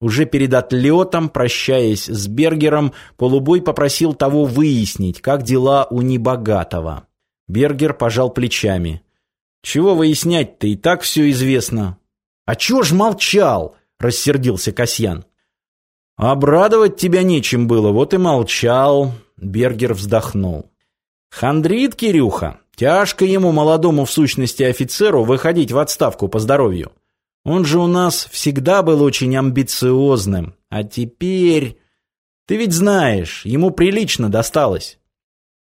Уже перед отлетом, прощаясь с Бергером, Полубой попросил того выяснить, как дела у небогатого. Бергер пожал плечами. «Чего выяснять-то, и так все известно». «А чего ж молчал?» — рассердился Касьян. «Обрадовать тебя нечем было, вот и молчал», — Бергер вздохнул. «Хандрит Кирюха. Тяжко ему, молодому в сущности офицеру, выходить в отставку по здоровью. Он же у нас всегда был очень амбициозным. А теперь... Ты ведь знаешь, ему прилично досталось.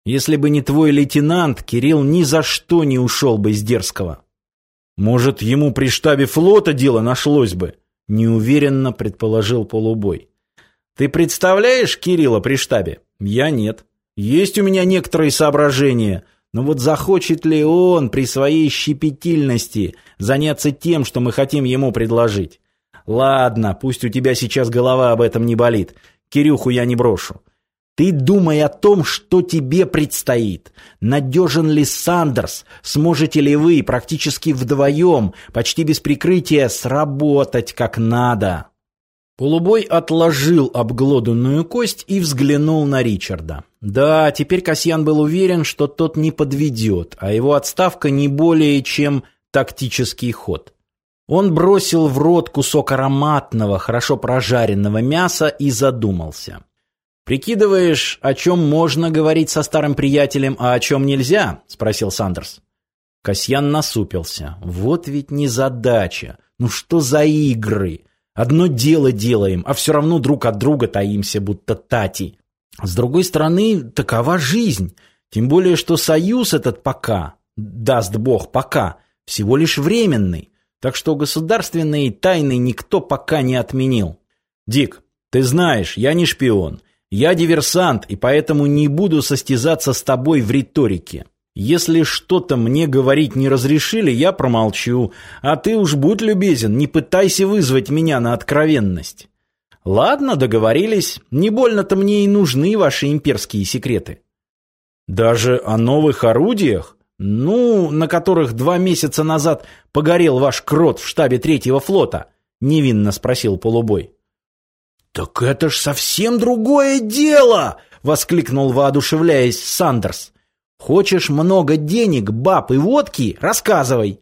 Если бы не твой лейтенант, Кирилл ни за что не ушел бы из Дерского. Может, ему при штабе флота дело нашлось бы? Неуверенно предположил полубой. Ты представляешь Кирилла при штабе? Я нет. Есть у меня некоторые соображения – но вот захочет ли он при своей щепетильности заняться тем, что мы хотим ему предложить? Ладно, пусть у тебя сейчас голова об этом не болит. Кирюху я не брошу. Ты думай о том, что тебе предстоит. Надежен ли Сандерс? Сможете ли вы практически вдвоем, почти без прикрытия, сработать как надо? Полубой отложил обглоданную кость и взглянул на Ричарда. Да, теперь Касьян был уверен, что тот не подведет, а его отставка не более чем тактический ход. Он бросил в рот кусок ароматного, хорошо прожаренного мяса и задумался. «Прикидываешь, о чем можно говорить со старым приятелем, а о чем нельзя?» – спросил Сандерс. Касьян насупился. «Вот ведь незадача. Ну что за игры? Одно дело делаем, а все равно друг от друга таимся, будто тати. С другой стороны, такова жизнь. Тем более, что союз этот пока, даст Бог пока, всего лишь временный. Так что государственные тайны никто пока не отменил. Дик, ты знаешь, я не шпион. Я диверсант, и поэтому не буду состязаться с тобой в риторике. Если что-то мне говорить не разрешили, я промолчу. А ты уж будь любезен, не пытайся вызвать меня на откровенность. Ладно, договорились. Не больно-то мне и нужны ваши имперские секреты. Даже о новых орудиях? Ну, на которых два месяца назад погорел ваш крот в штабе третьего флота? Невинно спросил полубой. Так это ж совсем другое дело! Воскликнул воодушевляясь Сандерс. Хочешь много денег, баб и водки? Рассказывай!»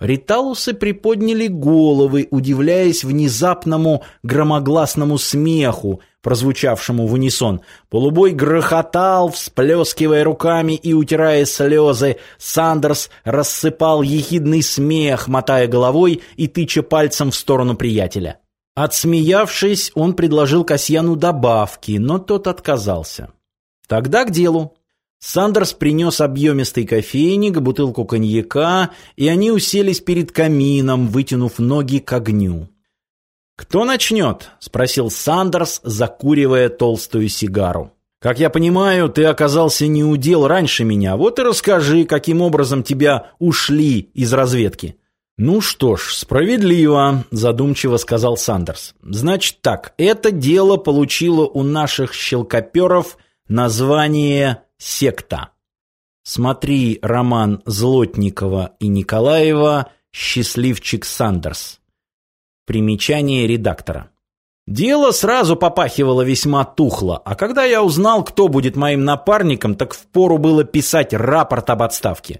Риталусы приподняли головы, удивляясь внезапному громогласному смеху, прозвучавшему в унисон. Полубой грохотал, всплескивая руками и утирая слезы. Сандерс рассыпал ехидный смех, мотая головой и тыча пальцем в сторону приятеля. Отсмеявшись, он предложил Касьяну добавки, но тот отказался. Тогда к делу. Сандерс принес объемистый кофейник, бутылку коньяка, и они уселись перед камином, вытянув ноги к огню. «Кто начнет?» – спросил Сандерс, закуривая толстую сигару. «Как я понимаю, ты оказался не удел раньше меня. Вот и расскажи, каким образом тебя ушли из разведки». «Ну что ж, справедливо», – задумчиво сказал Сандерс. «Значит так, это дело получило у наших щелкоперов название Секта. Смотри роман Злотникова и Николаева «Счастливчик Сандерс». Примечание редактора. Дело сразу попахивало весьма тухло, а когда я узнал, кто будет моим напарником, так впору было писать рапорт об отставке.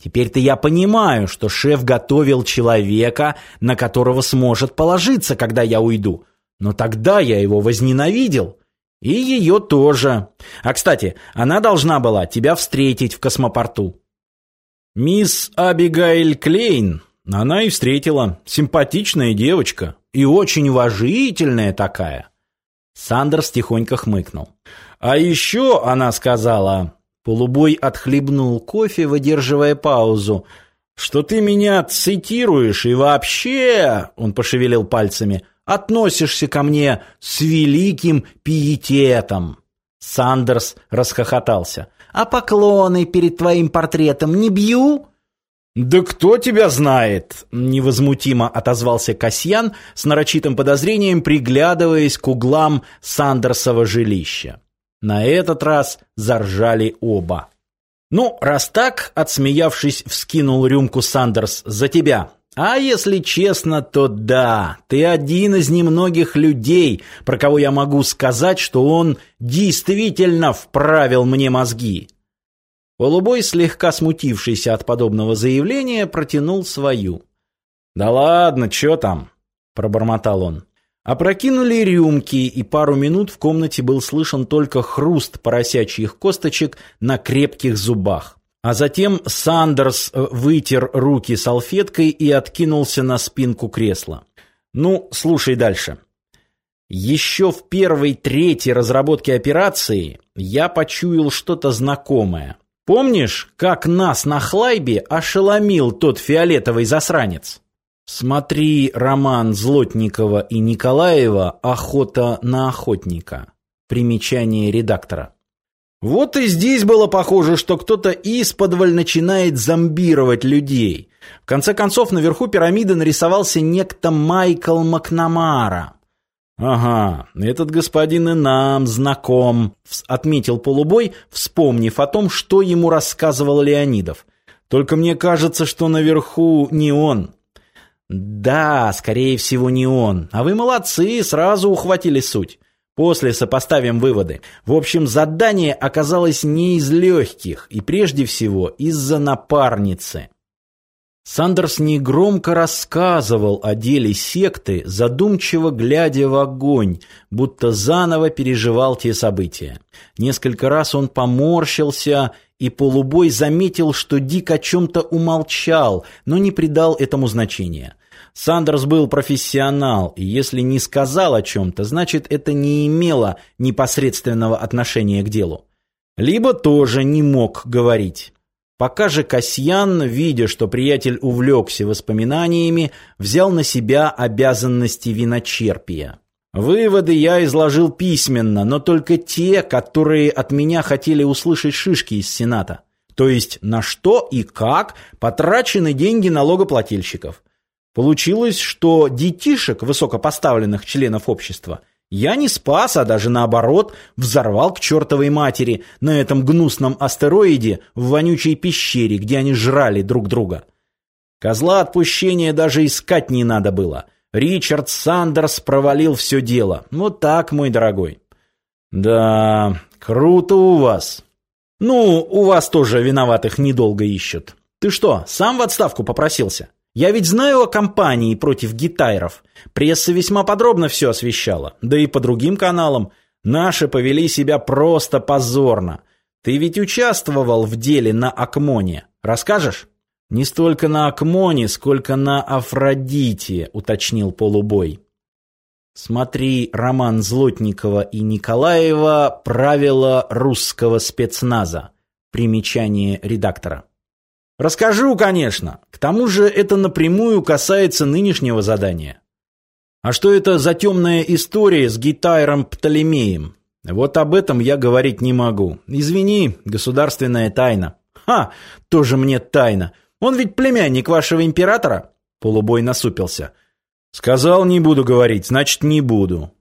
Теперь-то я понимаю, что шеф готовил человека, на которого сможет положиться, когда я уйду. Но тогда я его возненавидел. И ее тоже. А, кстати, она должна была тебя встретить в космопорту. Мисс Абигайль Клейн, она и встретила. Симпатичная девочка. И очень уважительная такая. Сандерс тихонько хмыкнул. А еще она сказала... Полубой отхлебнул кофе, выдерживая паузу. «Что ты меня цитируешь и вообще...» Он пошевелил пальцами относишься ко мне с великим пиететом». Сандерс расхохотался. «А поклоны перед твоим портретом не бью?» «Да кто тебя знает?» – невозмутимо отозвался Касьян с нарочитым подозрением, приглядываясь к углам Сандерсова жилища. На этот раз заржали оба. «Ну, раз так», – отсмеявшись, вскинул рюмку Сандерс, – «за тебя. А если честно, то да, ты один из немногих людей, про кого я могу сказать, что он действительно вправил мне мозги. Полубой, слегка смутившийся от подобного заявления, протянул свою. «Да ладно, чё там?» – пробормотал он. Опрокинули рюмки, и пару минут в комнате был слышен только хруст поросячьих косточек на крепких зубах. А затем Сандерс э, вытер руки салфеткой и откинулся на спинку кресла. Ну, слушай дальше. Еще в первой трети разработки операции я почуял что-то знакомое. Помнишь, как нас на Хлайбе ошеломил тот фиолетовый засранец? Смотри роман Злотникова и Николаева «Охота на охотника». Примечание редактора. Вот и здесь было похоже, что кто-то исподволь начинает зомбировать людей. В конце концов, наверху пирамиды нарисовался некто Майкл Макнамара. «Ага, этот господин и нам знаком», — отметил полубой, вспомнив о том, что ему рассказывал Леонидов. «Только мне кажется, что наверху не он». «Да, скорее всего, не он. А вы молодцы, сразу ухватили суть». После сопоставим выводы. В общем, задание оказалось не из легких, и прежде всего из-за напарницы. Сандерс негромко рассказывал о деле секты, задумчиво глядя в огонь, будто заново переживал те события. Несколько раз он поморщился, и полубой заметил, что Дик о чем-то умолчал, но не придал этому значения. Сандерс был профессионал, и если не сказал о чем-то, значит, это не имело непосредственного отношения к делу. Либо тоже не мог говорить. Пока же Касьян, видя, что приятель увлекся воспоминаниями, взял на себя обязанности виночерпия. Выводы я изложил письменно, но только те, которые от меня хотели услышать шишки из Сената. То есть на что и как потрачены деньги налогоплательщиков. Получилось, что детишек, высокопоставленных членов общества, я не спас, а даже наоборот, взорвал к чертовой матери на этом гнусном астероиде в вонючей пещере, где они жрали друг друга. Козла отпущения даже искать не надо было. Ричард Сандерс провалил все дело. Вот так, мой дорогой. Да, круто у вас. Ну, у вас тоже виноватых недолго ищут. Ты что, сам в отставку попросился? Я ведь знаю о кампании против гитайров. Пресса весьма подробно все освещала. Да и по другим каналам. Наши повели себя просто позорно. Ты ведь участвовал в деле на Акмоне. Расскажешь? Не столько на Акмоне, сколько на Афродите, уточнил полубой. Смотри роман Злотникова и Николаева «Правила русского спецназа». Примечание редактора. Расскажу, конечно. К тому же это напрямую касается нынешнего задания. А что это за темная история с Гитайром Птолемеем? Вот об этом я говорить не могу. Извини, государственная тайна. Ха, тоже мне тайна. Он ведь племянник вашего императора? Полубой насупился. Сказал, не буду говорить, значит, не буду.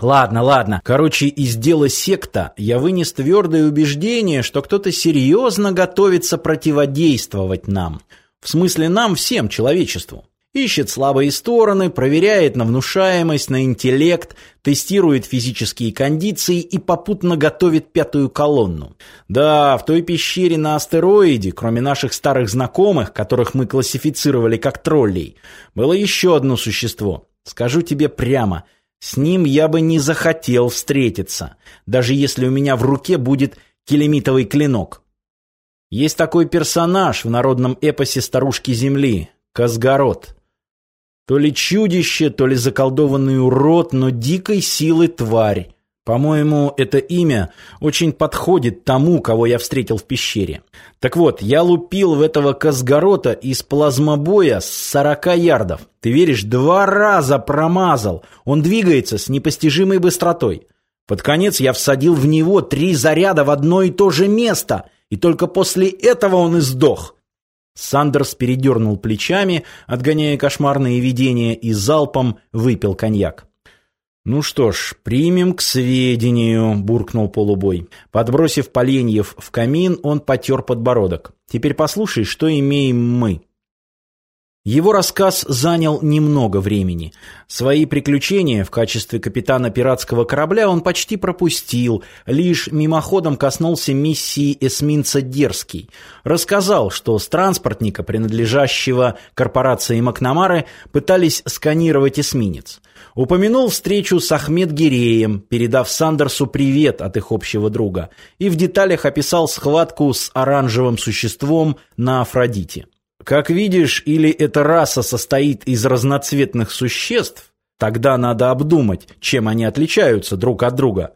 Ладно, ладно. Короче, из дела секта я вынес твердое убеждение, что кто-то серьезно готовится противодействовать нам. В смысле нам всем, человечеству. Ищет слабые стороны, проверяет на внушаемость, на интеллект, тестирует физические кондиции и попутно готовит пятую колонну. Да, в той пещере на астероиде, кроме наших старых знакомых, которых мы классифицировали как троллей, было еще одно существо. Скажу тебе прямо – с ним я бы не захотел встретиться, даже если у меня в руке будет келемитовый клинок. Есть такой персонаж в народном эпосе «Старушки Земли» — Казгород. То ли чудище, то ли заколдованный урод, но дикой силы тварь. По-моему, это имя очень подходит тому, кого я встретил в пещере. Так вот, я лупил в этого Казгорота из плазмобоя с 40 ярдов. Ты веришь, два раза промазал. Он двигается с непостижимой быстротой. Под конец я всадил в него три заряда в одно и то же место, и только после этого он и сдох. Сандерс передернул плечами, отгоняя кошмарные видения, и залпом выпил коньяк. «Ну что ж, примем к сведению», — буркнул полубой. Подбросив поленьев в камин, он потер подбородок. «Теперь послушай, что имеем мы». Его рассказ занял немного времени. Свои приключения в качестве капитана пиратского корабля он почти пропустил, лишь мимоходом коснулся миссии эсминца «Дерзкий». Рассказал, что с транспортника, принадлежащего корпорации Макнамары, пытались сканировать эсминец. Упомянул встречу с Ахмед Гиреем, передав Сандерсу привет от их общего друга, и в деталях описал схватку с оранжевым существом на Афродите. Как видишь, или эта раса состоит из разноцветных существ, тогда надо обдумать, чем они отличаются друг от друга,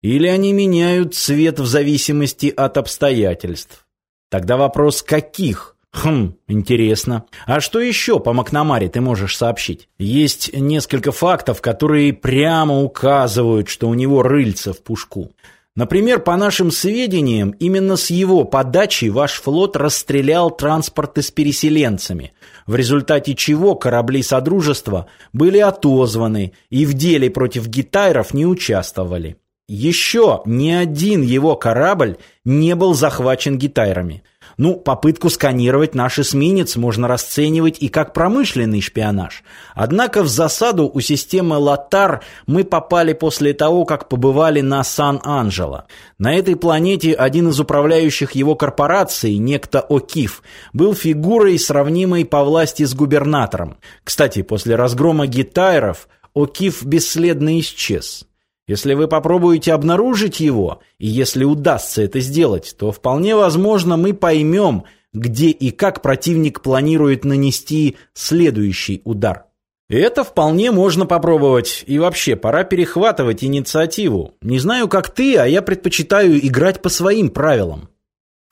или они меняют цвет в зависимости от обстоятельств. Тогда вопрос «каких?» Хм, интересно. А что еще по Макнамаре ты можешь сообщить? Есть несколько фактов, которые прямо указывают, что у него рыльца в пушку. Например, по нашим сведениям, именно с его подачи ваш флот расстрелял транспорты с переселенцами, в результате чего корабли Содружества были отозваны и в деле против гитайров не участвовали. Еще ни один его корабль не был захвачен гитайрами. Ну, попытку сканировать наш эсминец можно расценивать и как промышленный шпионаж. Однако в засаду у системы Латар мы попали после того, как побывали на Сан-Анджело. На этой планете один из управляющих его корпораций, некто Окиф, был фигурой, сравнимой по власти с губернатором. Кстати, после разгрома гитайров Окиф бесследно исчез. Если вы попробуете обнаружить его, и если удастся это сделать, то вполне возможно мы поймем, где и как противник планирует нанести следующий удар. Это вполне можно попробовать. И вообще, пора перехватывать инициативу. Не знаю, как ты, а я предпочитаю играть по своим правилам.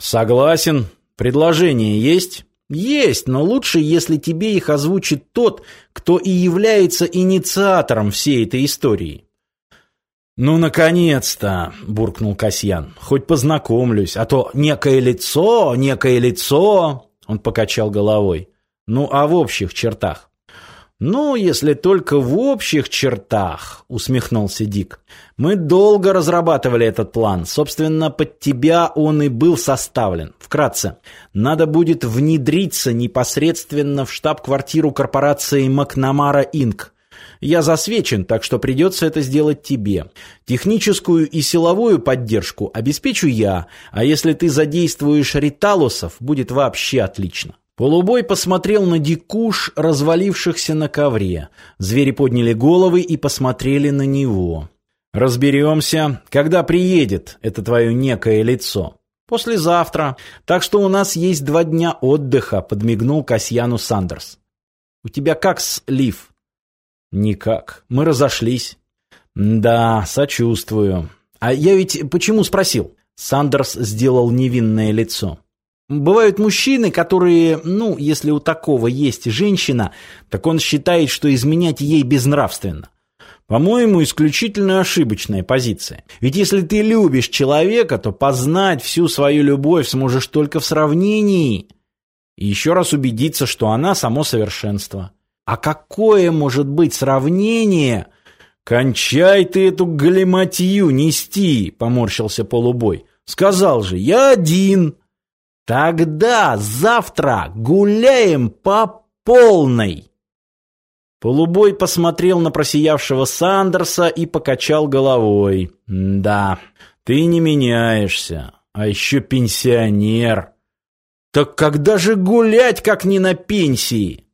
Согласен. Предложение есть? Есть, но лучше, если тебе их озвучит тот, кто и является инициатором всей этой истории. «Ну, наконец-то!» – буркнул Касьян. «Хоть познакомлюсь, а то некое лицо, некое лицо!» Он покачал головой. «Ну, а в общих чертах?» «Ну, если только в общих чертах», — усмехнулся Дик. «Мы долго разрабатывали этот план. Собственно, под тебя он и был составлен. Вкратце, надо будет внедриться непосредственно в штаб-квартиру корпорации Макнамара Инк. Я засвечен, так что придется это сделать тебе. Техническую и силовую поддержку обеспечу я, а если ты задействуешь риталусов, будет вообще отлично». Полубой посмотрел на дикуш, развалившихся на ковре. Звери подняли головы и посмотрели на него. «Разберемся, когда приедет это твое некое лицо». «Послезавтра. Так что у нас есть два дня отдыха», — подмигнул Касьяну Сандерс. «У тебя как с Лив?» Никак. Мы разошлись. Да, сочувствую. А я ведь почему спросил? Сандерс сделал невинное лицо. Бывают мужчины, которые, ну, если у такого есть женщина, так он считает, что изменять ей безнравственно. По-моему, исключительно ошибочная позиция. Ведь если ты любишь человека, то познать всю свою любовь сможешь только в сравнении. И еще раз убедиться, что она само совершенство. А какое может быть сравнение? Кончай ты эту галиматью нести, поморщился полубой. Сказал же, я один. Тогда завтра гуляем по полной. Полубой посмотрел на просиявшего Сандерса и покачал головой. «Да, ты не меняешься, а еще пенсионер». «Так когда же гулять, как не на пенсии?»